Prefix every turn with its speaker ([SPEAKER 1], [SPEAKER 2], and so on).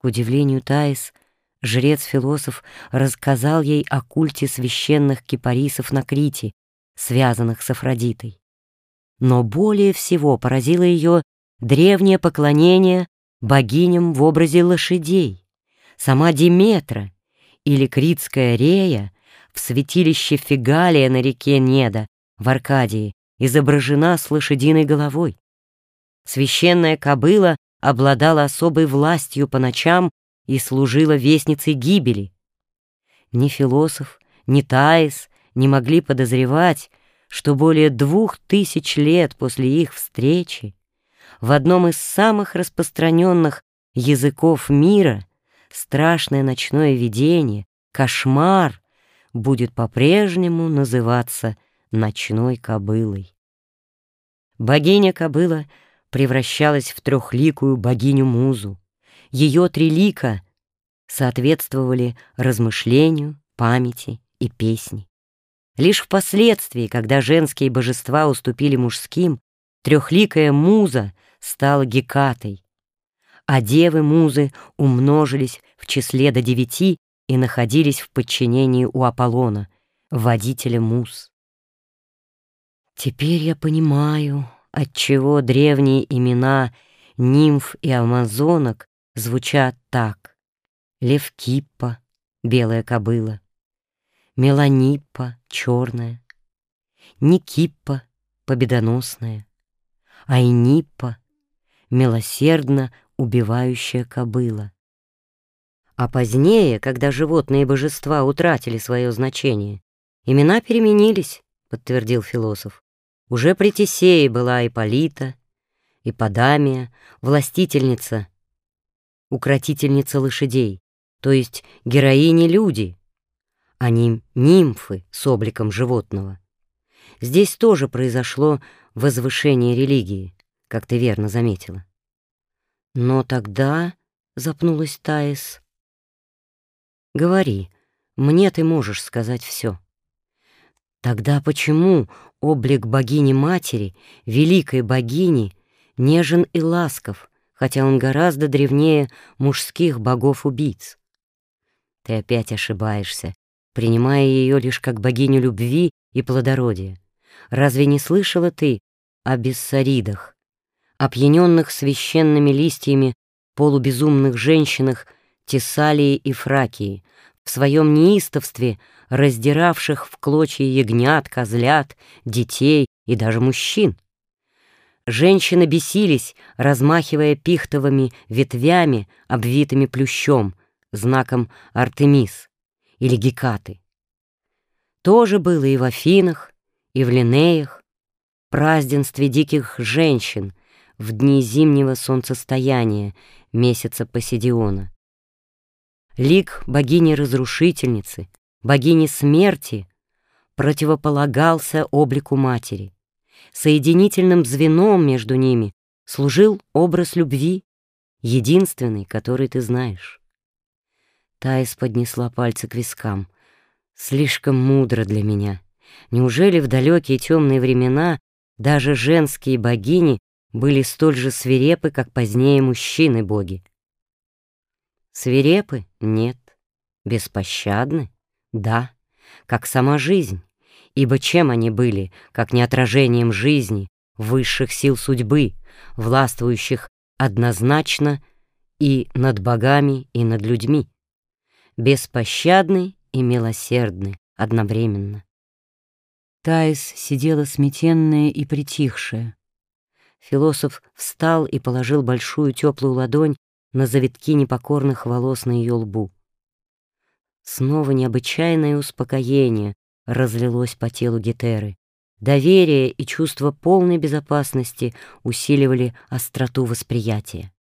[SPEAKER 1] К удивлению Таис, жрец-философ рассказал ей о культе священных кипарисов на Крите, связанных с Афродитой. Но более всего поразило ее древнее поклонение богиням в образе лошадей. Сама Диметра или Критская Рея в святилище Фигалия на реке Неда в Аркадии изображена с лошадиной головой. Священная кобыла обладала особой властью по ночам и служила вестницей гибели. Ни философ, ни Таис не могли подозревать, что более двух тысяч лет после их встречи в одном из самых распространенных языков мира страшное ночное видение, кошмар, будет по-прежнему называться ночной кобылой. Богиня-кобыла превращалась в трехликую богиню-музу. Ее три лика соответствовали размышлению, памяти и песне. Лишь впоследствии, когда женские божества уступили мужским, трехликая муза стала Гекатой, а девы-музы умножились в числе до девяти и находились в подчинении у Аполлона, водителя муз. Теперь я понимаю, отчего древние имена нимф и амазонок звучат так. Левкиппа, белая кобыла, Меланиппа, черная, Никиппа, победоносная, Айниппа, милосердно убивающая кобыла. А позднее, когда животные божества утратили свое значение, имена переменились, подтвердил философ. Уже при Тесее была Ипполита, Иподамия, властительница, укротительница лошадей, то есть героини-люди, а не нимфы с обликом животного. Здесь тоже произошло возвышение религии, как ты верно заметила. Но тогда, — запнулась Таис, — говори, мне ты можешь сказать все. Тогда почему облик богини-матери, великой богини, нежен и ласков, хотя он гораздо древнее мужских богов-убийц? Ты опять ошибаешься, принимая ее лишь как богиню любви и плодородия. Разве не слышала ты о бессаридах, опьяненных священными листьями полубезумных женщинах Тесалии и Фракии, в своем неистовстве раздиравших в клочья ягнят, козлят, детей и даже мужчин. Женщины бесились, размахивая пихтовыми ветвями, обвитыми плющом, знаком Артемис или Гекаты. То же было и в Афинах, и в Линеях, празднестве диких женщин в дни зимнего солнцестояния, месяца Посидиона. Лик богини-разрушительницы, богини смерти противополагался облику матери. Соединительным звеном между ними служил образ любви, единственный, который ты знаешь. Таис поднесла пальцы к вискам. Слишком мудро для меня. Неужели в далекие темные времена даже женские богини были столь же свирепы, как позднее мужчины-боги? Свирепы? Нет. Беспощадны? Да. Как сама жизнь. Ибо чем они были, как не отражением жизни, высших сил судьбы, властвующих однозначно и над богами, и над людьми? Беспощадны и милосердны одновременно. Таис сидела сметенная и притихшая. Философ встал и положил большую теплую ладонь на завитки непокорных волос на ее лбу. Снова необычайное успокоение разлилось по телу Гетеры. Доверие и чувство полной безопасности усиливали остроту восприятия.